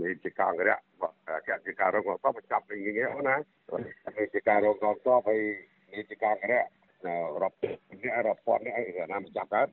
មានជាកងរៈកជាការរងកងទ័ពចាប់វិញងាយណាមានជាការរងកងទ័ពហើយមានជាការរៈរាប់រាប់ពាន់នេះណាមកចាប់កើត